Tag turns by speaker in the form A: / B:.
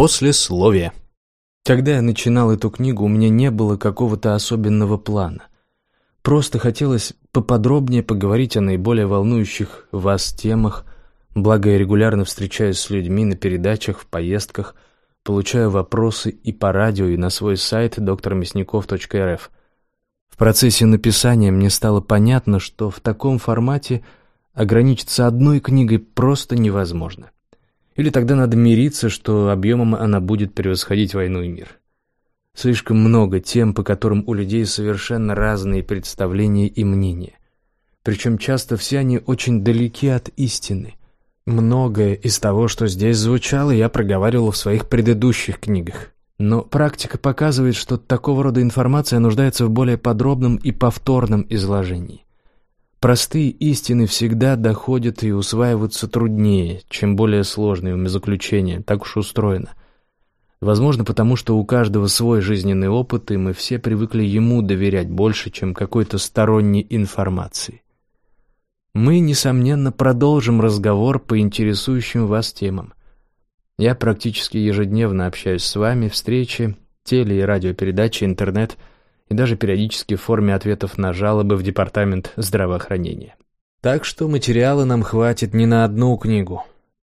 A: Послесловие. Когда я начинал эту книгу, у меня не было какого-то особенного плана. Просто хотелось поподробнее поговорить о наиболее волнующих вас темах, благо я регулярно встречаюсь с людьми на передачах, в поездках, получаю вопросы и по радио, и на свой сайт drmясников.рф. В процессе написания мне стало понятно, что в таком формате ограничиться одной книгой просто невозможно. Или тогда надо мириться, что объемом она будет превосходить «Войну и мир». Слишком много тем, по которым у людей совершенно разные представления и мнения. Причем часто все они очень далеки от истины. Многое из того, что здесь звучало, я проговаривал в своих предыдущих книгах. Но практика показывает, что такого рода информация нуждается в более подробном и повторном изложении. Простые истины всегда доходят и усваиваются труднее, чем более сложные умозаключения, так уж устроено. Возможно, потому что у каждого свой жизненный опыт, и мы все привыкли ему доверять больше, чем какой-то сторонней информации. Мы, несомненно, продолжим разговор по интересующим вас темам. Я практически ежедневно общаюсь с вами, встречи, теле- и радиопередачи, интернет – и даже периодически в форме ответов на жалобы в Департамент здравоохранения. Так что материала нам хватит не на одну книгу.